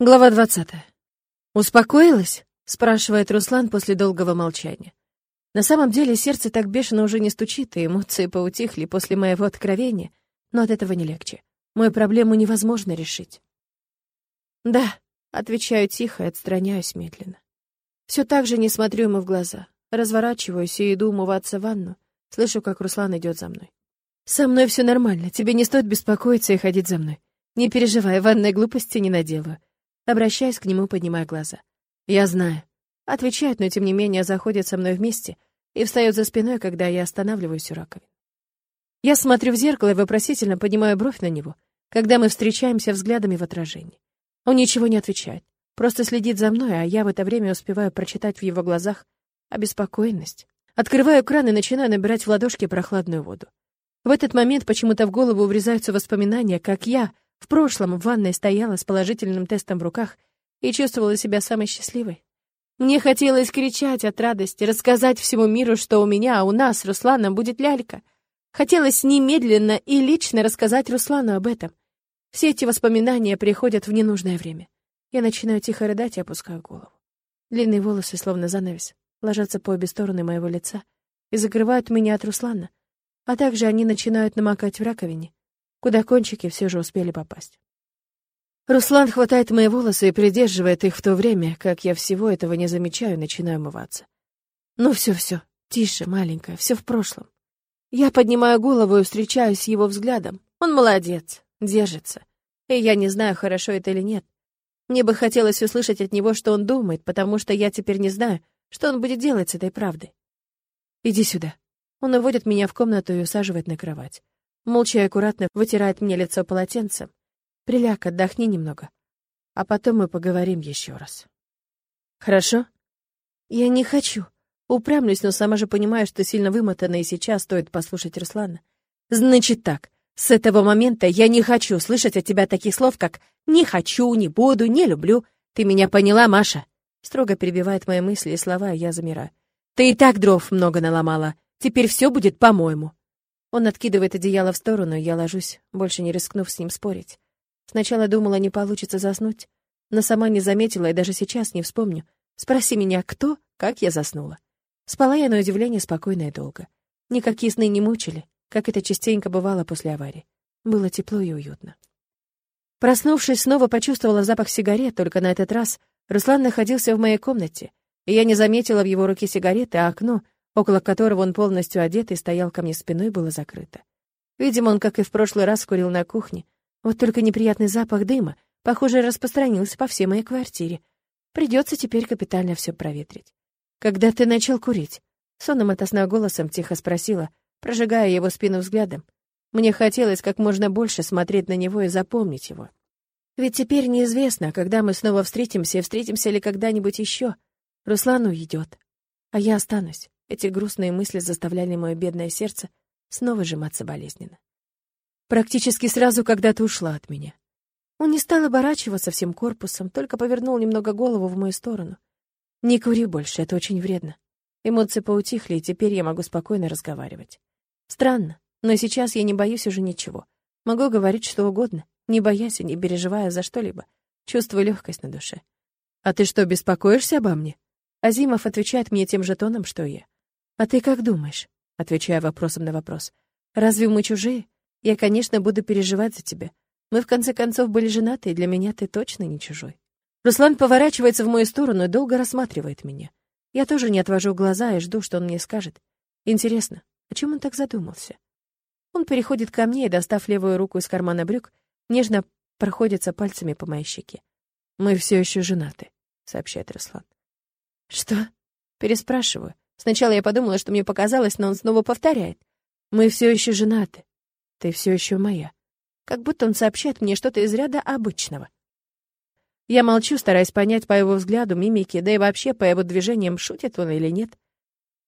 Глава 20. «Успокоилась?» — спрашивает Руслан после долгого молчания. На самом деле сердце так бешено уже не стучит, и эмоции поутихли после моего откровения, но от этого не легче. Мою проблему невозможно решить. «Да», — отвечаю тихо и отстраняюсь медленно. Все так же не смотрю ему в глаза. Разворачиваюсь и иду умываться в ванну. Слышу, как Руслан идет за мной. «Со мной все нормально, тебе не стоит беспокоиться и ходить за мной. Не переживай, ванной глупости не наделаю. Обращаясь к нему, поднимая глаза. «Я знаю». Отвечает, но тем не менее заходит со мной вместе и встает за спиной, когда я останавливаюсь у раковины. Я смотрю в зеркало и вопросительно поднимаю бровь на него, когда мы встречаемся взглядами в отражении. Он ничего не отвечает, просто следит за мной, а я в это время успеваю прочитать в его глазах обеспокоенность. Открываю кран и начинаю набирать в ладошки прохладную воду. В этот момент почему-то в голову врезаются воспоминания, как я — в прошлом в ванной стояла с положительным тестом в руках и чувствовала себя самой счастливой. Мне хотелось кричать от радости, рассказать всему миру, что у меня, а у нас с Русланом будет лялька. Хотелось немедленно и лично рассказать Руслану об этом. Все эти воспоминания приходят в ненужное время. Я начинаю тихо рыдать и опускаю голову. Длинные волосы, словно занавес, ложатся по обе стороны моего лица и закрывают меня от Руслана, а также они начинают намокать в раковине, куда кончики все же успели попасть. Руслан хватает мои волосы и придерживает их в то время, как я всего этого не замечаю, начинаю умываться. Ну все-все, тише, маленькая, все в прошлом. Я поднимаю голову и встречаюсь с его взглядом. Он молодец, держится. И я не знаю, хорошо это или нет. Мне бы хотелось услышать от него, что он думает, потому что я теперь не знаю, что он будет делать с этой правдой. Иди сюда. Он уводит меня в комнату и усаживает на кровать. Молча и аккуратно вытирает мне лицо полотенцем. Приляг, отдохни немного. А потом мы поговорим еще раз. Хорошо? Я не хочу. Упрямлюсь, но сама же понимаю, что сильно вымотана, и сейчас стоит послушать Руслана. Значит так, с этого момента я не хочу слышать от тебя таких слов, как «не хочу», «не буду», «не люблю». Ты меня поняла, Маша? Строго перебивает мои мысли и слова, а я замираю. Ты и так дров много наломала. Теперь все будет по-моему. Он откидывает одеяло в сторону, и я ложусь, больше не рискнув с ним спорить. Сначала думала, не получится заснуть, но сама не заметила и даже сейчас не вспомню. Спроси меня, кто, как я заснула. Спала я на удивление спокойно и долго. Никакие сны не мучили, как это частенько бывало после аварии. Было тепло и уютно. Проснувшись, снова почувствовала запах сигарет, только на этот раз Руслан находился в моей комнате, и я не заметила в его руке сигареты, а окно — около которого он полностью одетый стоял ко мне спиной, было закрыто. Видимо, он, как и в прошлый раз, курил на кухне. Вот только неприятный запах дыма, похоже, распространился по всей моей квартире. Придется теперь капитально все проветрить. «Когда ты начал курить?» Сонным от голосом тихо спросила, прожигая его спину взглядом. Мне хотелось как можно больше смотреть на него и запомнить его. Ведь теперь неизвестно, когда мы снова встретимся и встретимся ли когда-нибудь еще. Руслан уйдет, а я останусь. Эти грустные мысли заставляли мое бедное сердце снова сжиматься болезненно. Практически сразу, когда ты ушла от меня. Он не стал оборачиваться всем корпусом, только повернул немного голову в мою сторону. «Не кури больше, это очень вредно». Эмоции поутихли, и теперь я могу спокойно разговаривать. Странно, но сейчас я не боюсь уже ничего. Могу говорить что угодно, не боясь и не переживая за что-либо. Чувствую легкость на душе. «А ты что, беспокоишься обо мне?» Азимов отвечает мне тем же тоном, что и я. «А ты как думаешь?» — отвечая вопросом на вопрос. «Разве мы чужие? Я, конечно, буду переживать за тебя. Мы, в конце концов, были женаты, и для меня ты точно не чужой». Руслан поворачивается в мою сторону и долго рассматривает меня. Я тоже не отвожу глаза и жду, что он мне скажет. Интересно, о чем он так задумался? Он переходит ко мне и, достав левую руку из кармана брюк, нежно проходится пальцами по моей щеке. «Мы все еще женаты», — сообщает Руслан. «Что?» — переспрашиваю. Сначала я подумала, что мне показалось, но он снова повторяет. «Мы все еще женаты. Ты все еще моя». Как будто он сообщает мне что-то из ряда обычного. Я молчу, стараясь понять по его взгляду, мимике, да и вообще по его движениям, шутит он или нет.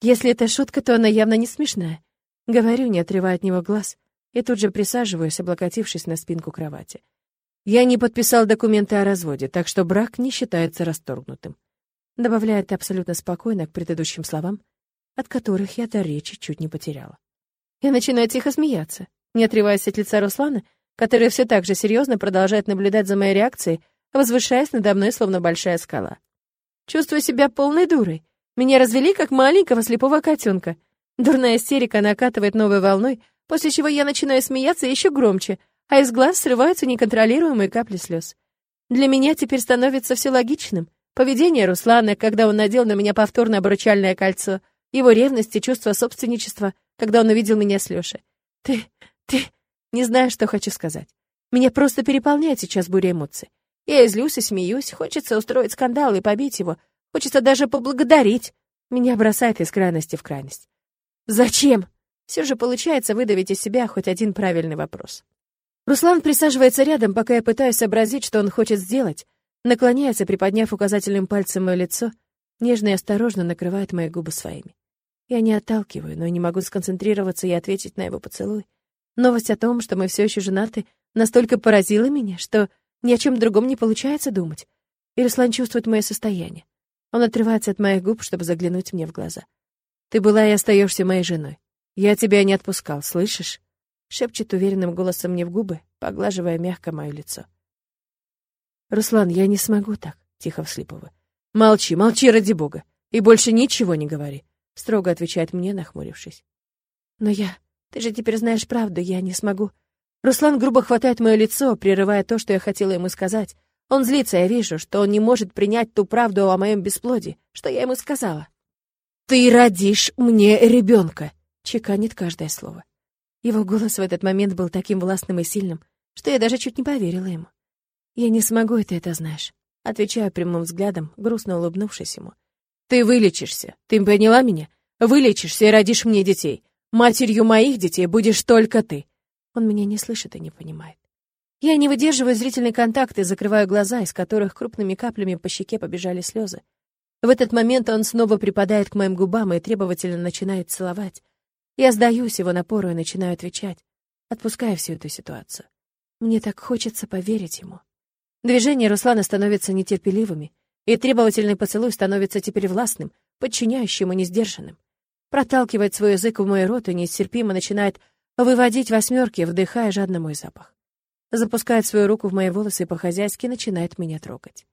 Если это шутка, то она явно не смешная. Говорю, не отрывая от него глаз, и тут же присаживаюсь, облокотившись на спинку кровати. Я не подписал документы о разводе, так что брак не считается расторгнутым добавляет абсолютно спокойно к предыдущим словам, от которых я до речи чуть не потеряла. Я начинаю тихо смеяться, не отрываясь от лица Руслана, который все так же серьезно продолжает наблюдать за моей реакцией, возвышаясь надо мной, словно большая скала. Чувствую себя полной дурой. Меня развели, как маленького слепого котенка. Дурная истерика накатывает новой волной, после чего я начинаю смеяться еще громче, а из глаз срываются неконтролируемые капли слез. Для меня теперь становится все логичным. Поведение Руслана, когда он надел на меня повторное обручальное кольцо, его ревность и чувство собственничества, когда он увидел меня с Лешей. Ты, ты... Не знаю, что хочу сказать. Меня просто переполняет сейчас буря эмоций. Я и злюсь, и смеюсь, хочется устроить скандал и побить его, хочется даже поблагодарить. Меня бросает из крайности в крайность. Зачем? Все же получается выдавить из себя хоть один правильный вопрос. Руслан присаживается рядом, пока я пытаюсь сообразить, что он хочет сделать. Наклоняется, приподняв указательным пальцем мое лицо, нежно и осторожно накрывает мои губы своими. Я не отталкиваю, но не могу сконцентрироваться и ответить на его поцелуй. Новость о том, что мы все еще женаты, настолько поразила меня, что ни о чем другом не получается думать. И Руслан чувствует мое состояние. Он отрывается от моих губ, чтобы заглянуть мне в глаза. «Ты была и остаешься моей женой. Я тебя не отпускал, слышишь?» Шепчет уверенным голосом мне в губы, поглаживая мягко мое лицо. «Руслан, я не смогу так», — тихо вслипываю. «Молчи, молчи ради бога, и больше ничего не говори», — строго отвечает мне, нахмурившись. «Но я... Ты же теперь знаешь правду, я не смогу...» Руслан грубо хватает мое лицо, прерывая то, что я хотела ему сказать. Он злится, я вижу, что он не может принять ту правду о моем бесплодии, что я ему сказала. «Ты родишь мне ребенка», — чеканит каждое слово. Его голос в этот момент был таким властным и сильным, что я даже чуть не поверила ему. «Я не смогу, ты это знаешь», — отвечаю прямым взглядом, грустно улыбнувшись ему. «Ты вылечишься, ты поняла меня? Вылечишься и родишь мне детей. Матерью моих детей будешь только ты». Он меня не слышит и не понимает. Я не выдерживаю зрительный контакт и закрываю глаза, из которых крупными каплями по щеке побежали слезы. В этот момент он снова припадает к моим губам и требовательно начинает целовать. Я сдаюсь его напору и начинаю отвечать, отпуская всю эту ситуацию. Мне так хочется поверить ему. Движения Руслана становятся нетерпеливыми, и требовательный поцелуй становится теперь властным, подчиняющим и несдержанным. Проталкивает свой язык в мой рот и нестерпимо начинает выводить восьмерки, вдыхая жадно мой запах. Запускает свою руку в мои волосы и по-хозяйски начинает меня трогать.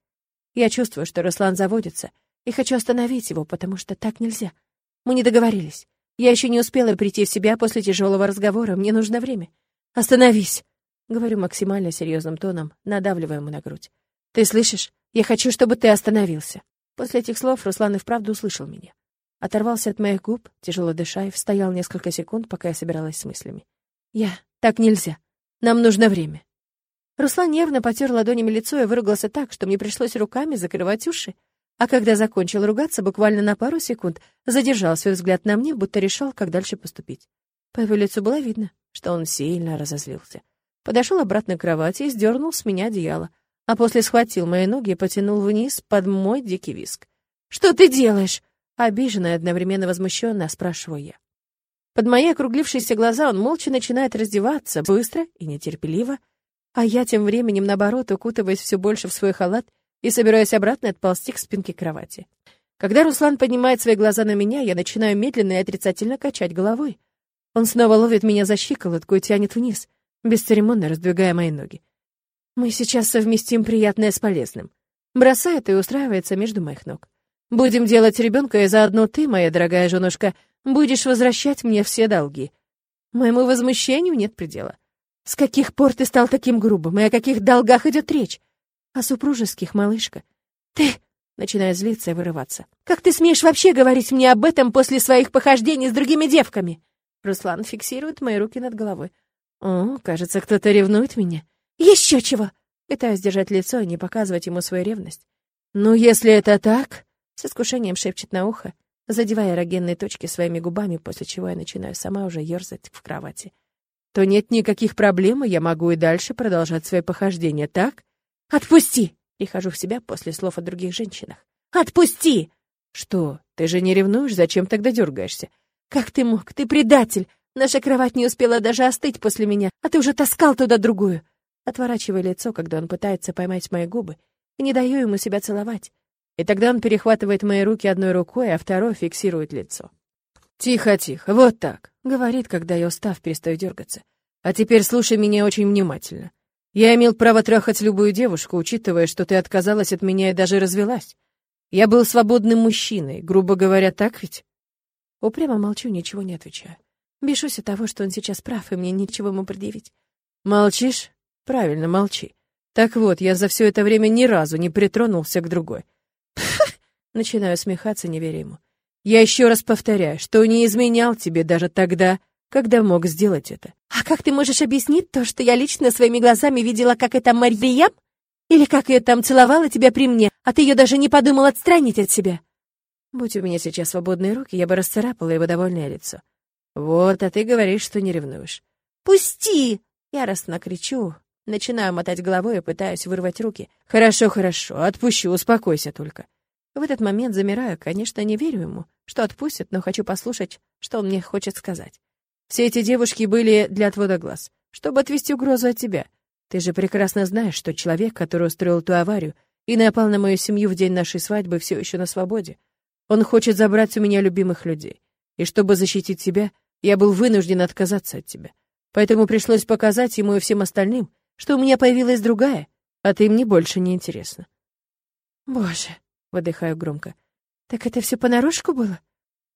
Я чувствую, что Руслан заводится, и хочу остановить его, потому что так нельзя. Мы не договорились. Я еще не успела прийти в себя после тяжелого разговора, мне нужно время. Остановись, говорю максимально серьезным тоном, надавливая ему на грудь. Ты слышишь? Я хочу, чтобы ты остановился. После этих слов Руслан и вправду услышал меня. Оторвался от моих губ, тяжело дыша, и стоял несколько секунд, пока я собиралась с мыслями. Я... Так нельзя. Нам нужно время. Руслан нервно потер ладонями лицо и выругался так, что мне пришлось руками закрывать уши. А когда закончил ругаться, буквально на пару секунд задержал свой взгляд на мне, будто решал, как дальше поступить. По его лицу было видно, что он сильно разозлился. Подошел обратно к кровати и сдернул с меня одеяло, а после схватил мои ноги и потянул вниз под мой дикий виск. «Что ты делаешь?» Обиженно и одновременно возмущенно спрашиваю я. Под мои округлившиеся глаза он молча начинает раздеваться, быстро и нетерпеливо, а я тем временем, наоборот, укутываясь все больше в свой халат и собираюсь обратно отползти к спинке кровати. Когда Руслан поднимает свои глаза на меня, я начинаю медленно и отрицательно качать головой. Он снова ловит меня за щиколотку и тянет вниз, бесцеремонно раздвигая мои ноги. Мы сейчас совместим приятное с полезным. Бросает и устраивается между моих ног. Будем делать ребенка, и заодно ты, моя дорогая женушка, будешь возвращать мне все долги. Моему возмущению нет предела. С каких пор ты стал таким грубым, и о каких долгах идет речь? О супружеских, малышка. Ты... Начинаю злиться и вырываться. «Как ты смеешь вообще говорить мне об этом после своих похождений с другими девками?» Руслан фиксирует мои руки над головой. «О, кажется, кто-то ревнует меня. Еще чего!» Пытаюсь держать лицо и не показывать ему свою ревность. «Ну, если это так...» С искушением шепчет на ухо, задевая эрогенные точки своими губами, после чего я начинаю сама уже ерзать в кровати. «То нет никаких проблем, и я могу и дальше продолжать свои похождения, так?» «Отпусти!» — прихожу в себя после слов о других женщинах. «Отпусти!» «Что, ты же не ревнуешь? Зачем тогда дергаешься?» «Как ты мог? Ты предатель! Наша кровать не успела даже остыть после меня, а ты уже таскал туда другую!» Отворачивая лицо, когда он пытается поймать мои губы, и не даю ему себя целовать. И тогда он перехватывает мои руки одной рукой, а второй фиксирует лицо. «Тихо, тихо, вот так», — говорит, когда я, устав, перестаю дергаться. «А теперь слушай меня очень внимательно. Я имел право трахать любую девушку, учитывая, что ты отказалась от меня и даже развелась. Я был свободным мужчиной, грубо говоря, так ведь? Упрямо молчу, ничего не отвечаю. Бешусь от того, что он сейчас прав, и мне ничего ему предъявить. Молчишь? Правильно, молчи. Так вот, я за все это время ни разу не притронулся к другой. Начинаю смехаться, не веря ему. Я еще раз повторяю, что не изменял тебе даже тогда, когда мог сделать это. А как ты можешь объяснить то, что я лично своими глазами видела, как это Марьям? Или как ее там целовала тебя при мне, а ты ее даже не подумал отстранить от себя? Будь у меня сейчас свободные руки, я бы расцарапала его довольное лицо. Вот, а ты говоришь, что не ревнуешь. «Пусти!» Яростно кричу, начинаю мотать головой и пытаюсь вырвать руки. «Хорошо, хорошо, отпущу, успокойся только». В этот момент замираю, конечно, не верю ему, что отпустит, но хочу послушать, что он мне хочет сказать. Все эти девушки были для отвода глаз, чтобы отвести угрозу от тебя. Ты же прекрасно знаешь, что человек, который устроил ту аварию и напал на мою семью в день нашей свадьбы, все еще на свободе. Он хочет забрать у меня любимых людей. И чтобы защитить тебя, я был вынужден отказаться от тебя. Поэтому пришлось показать ему и всем остальным, что у меня появилась другая, а ты мне больше не интересна. Боже, выдыхаю громко. Так это все понарошку было?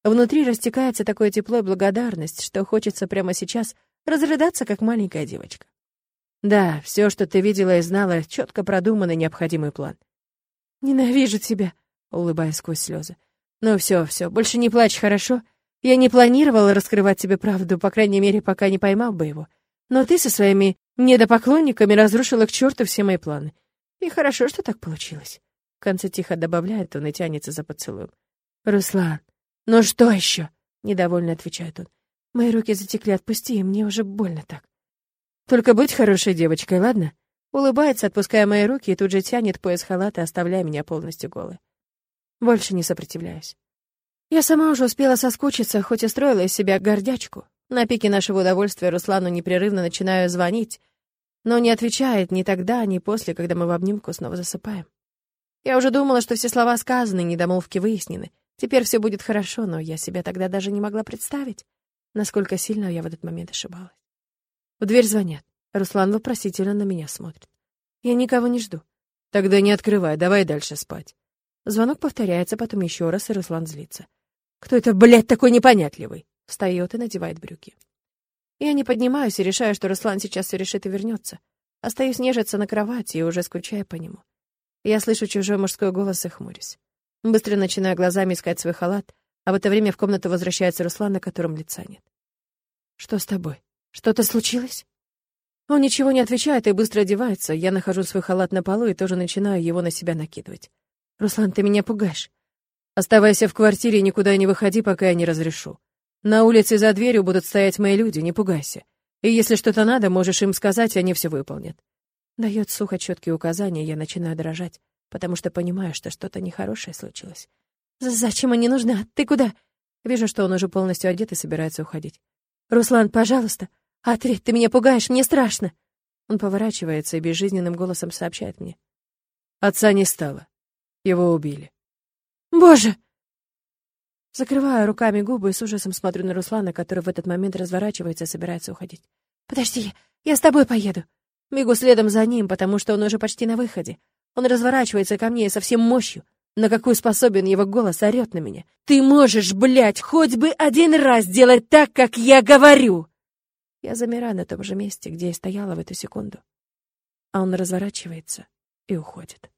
Внутри растекается такое тепло и благодарность, что хочется прямо сейчас разрыдаться, как маленькая девочка. Да, все, что ты видела и знала, четко продуманный необходимый план. Ненавижу тебя, улыбаясь сквозь слезы. Ну все, все, больше не плачь, хорошо? Я не планировала раскрывать тебе правду, по крайней мере, пока не поймал бы его. Но ты со своими недопоклонниками разрушила к черту все мои планы. И хорошо, что так получилось. В конце тихо добавляет он и тянется за поцелуем. Руслан, «Ну что еще?» — недовольно отвечает он. «Мои руки затекли, отпусти, мне уже больно так». «Только будь хорошей девочкой, ладно?» Улыбается, отпуская мои руки, и тут же тянет пояс халата, оставляя меня полностью голой. Больше не сопротивляюсь. Я сама уже успела соскучиться, хоть и строила из себя гордячку. На пике нашего удовольствия Руслану непрерывно начинаю звонить, но не отвечает ни тогда, ни после, когда мы в обнимку снова засыпаем. Я уже думала, что все слова сказаны, недомолвки выяснены, Теперь все будет хорошо, но я себя тогда даже не могла представить, насколько сильно я в этот момент ошибалась. В дверь звонят. Руслан вопросительно на меня смотрит. Я никого не жду. Тогда не открывай, давай дальше спать. Звонок повторяется, потом еще раз, и Руслан злится. Кто это, блядь, такой непонятливый? Встает и надевает брюки. Я не поднимаюсь и решаю, что Руслан сейчас все решит и вернется. Остаюсь нежиться на кровати и уже скучаю по нему. Я слышу чужой мужской голос и хмурюсь. Быстро начинаю глазами искать свой халат, а в это время в комнату возвращается Руслан, на котором лица нет. «Что с тобой? Что-то случилось?» Он ничего не отвечает и быстро одевается. Я нахожу свой халат на полу и тоже начинаю его на себя накидывать. «Руслан, ты меня пугаешь. Оставайся в квартире и никуда не выходи, пока я не разрешу. На улице за дверью будут стоять мои люди, не пугайся. И если что-то надо, можешь им сказать, они все выполнят». Дает сухо четкие указания, я начинаю дрожать потому что понимаю, что что-то нехорошее случилось. «Зачем они нужны? Ты куда?» Вижу, что он уже полностью одет и собирается уходить. «Руслан, пожалуйста, ответь, ты меня пугаешь, мне страшно!» Он поворачивается и безжизненным голосом сообщает мне. Отца не стало. Его убили. «Боже!» Закрываю руками губы и с ужасом смотрю на Руслана, который в этот момент разворачивается и собирается уходить. «Подожди, я с тобой поеду!» Бегу следом за ним, потому что он уже почти на выходе. Он разворачивается ко мне со всем мощью, на какую способен его голос орёт на меня. «Ты можешь, блядь, хоть бы один раз делать так, как я говорю!» Я замираю на том же месте, где я стояла в эту секунду. А он разворачивается и уходит.